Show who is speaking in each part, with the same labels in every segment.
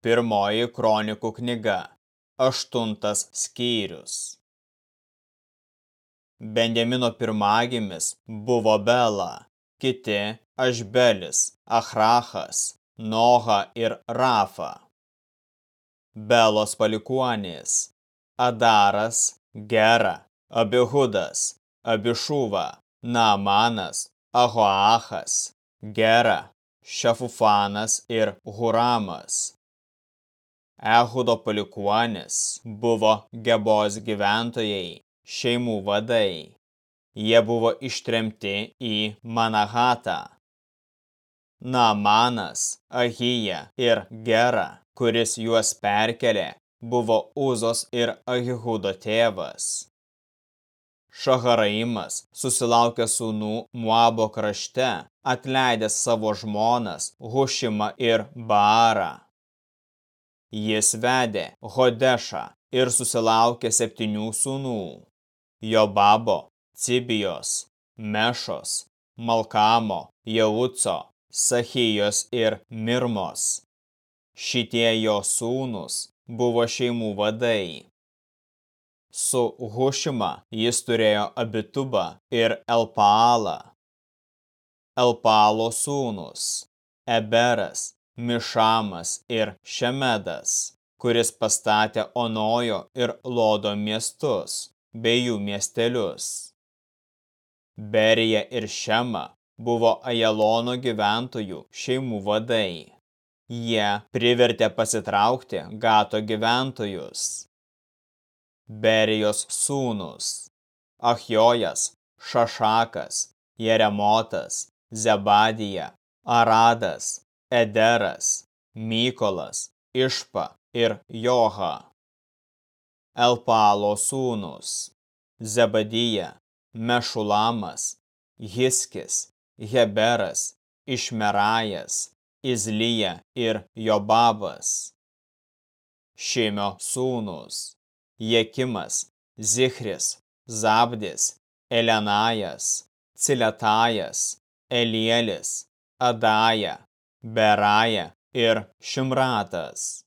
Speaker 1: Pirmoji kronikų knyga, aštuntas skyrius. Benjamino pirmagimis buvo Bela, kiti Ašbelis, Achrachas, Noha ir Rafa. Belos palikuonys – Adaras, Gera, Abihudas, Abišuva, Naamanas, Ahoachas, Gera, Šefufanas ir Huramas. Ehudo palikuonis buvo Gebos gyventojai, šeimų vadai. Jie buvo ištremti į Manahatą. Naamanas, Ahija ir Gera, kuris juos perkelė, buvo Uzos ir Ahihudo tėvas. Šaharaimas susilaukė sūnų Muabo krašte, atleidęs savo žmonas Hušimą ir Baarą. Jis vedė Hodešą ir susilaukė septynių sūnų – Jobabo, Cibijos, Mešos, Malkamo, Jauco, Sachijos ir Mirmos. Šitie jo sūnus buvo šeimų vadai. Su Hušima jis turėjo Abitubą ir Elpaalą. Elpaalo sūnus – Eberas, Mišamas ir Šemedas, kuris pastatė Onojo ir Lodo miestus bei jų miestelius. Berija ir Šema buvo Ajelono gyventojų šeimų vadai. Jie privertė pasitraukti Gato gyventojus. Berijos sūnus – Achjojas, Šašakas, Jeremotas, Zebadija, Aradas, Ederas, Mykolas, Išpa ir Joha. Elpalo sūnus – Zebadija, Mešulamas, Hiskis, Heberas, Išmerajas, Izlyja ir Jobabas. Šimio sūnus – Jekimas, Zichris, Zabdis, Elenajas, Ciletajas, Elielis, Adaja, Beraja ir Šimratas.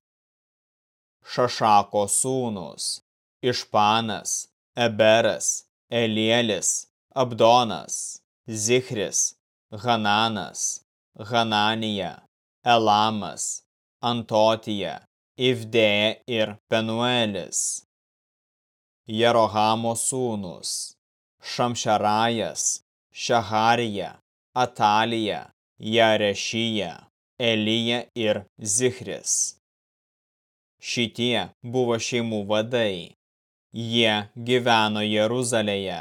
Speaker 1: Šašako sūnus, Išpanas, Eberas, Elielis, Abdonas, Zichris, Hananas, Hananija, Elamas, Antotija, Ivdėja ir Penuelis. Jerohamo sūnus, Šamšerajas, Šaharija, Atalija, Jarešija, Elija ir Zichris. Šitie buvo šeimų vadai. Jie gyveno Jeruzalėje.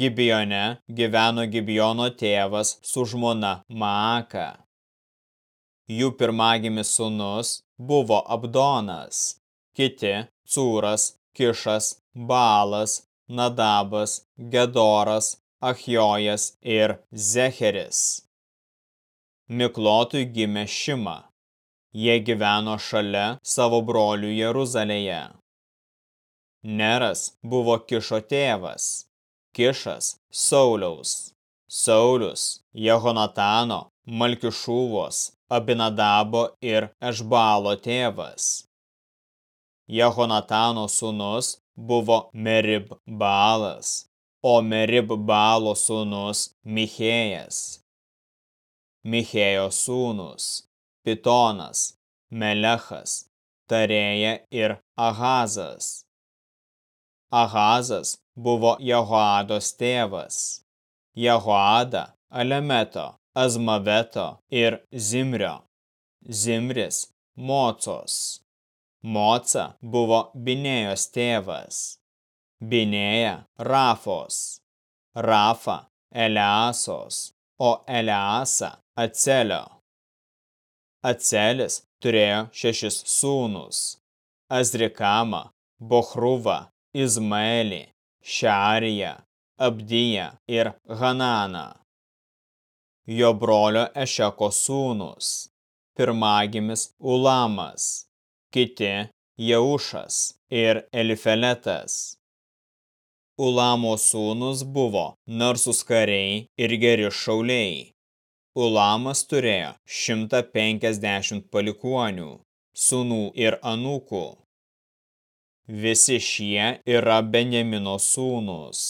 Speaker 1: Gibione gyveno Gibiono tėvas su žmona Maaka. Jų pirmagimis sūnus buvo Abdonas, kiti Cūras, Kišas, Balas, Nadabas, Gedoras, Achjojas ir Zecheris. Miklotui gimė Šima. Jie gyveno šalia savo brolių Jeruzalėje. Neras buvo Kišo tėvas, Kišas Sauliaus, Saulius Jehonatano, Malkišūvos, Abinadabo ir Ešbalo tėvas. Jehonatano sūnus buvo Merib Balas, o Merib Balo sūnus Michėjas. Michėjo sūnus, Pitonas, Melechas, Tarėja ir Ahazas. Ahazas buvo Jehoados tėvas. Jehoada Alemeto, Azmaveto ir Zimrio. Zimris Mocos. Moca buvo Binėjos tėvas. Binėja Rafos. Rafa Eleasos, o Eleasa Acelio. Acelis turėjo šešis sūnus – Azrikamą, Bochruvą, Izmaelį, Šariją, Abdiją ir Hananą. Jo brolio Ešeko sūnus – pirmagimis Ulamas, kiti Jaušas ir Elifeletas. Ulamo sūnus buvo narsus kariai ir geri šauliai. Ulamas turėjo 150 palikuonių, sūnų ir anūkų. Visi šie yra Benjamino sūnus.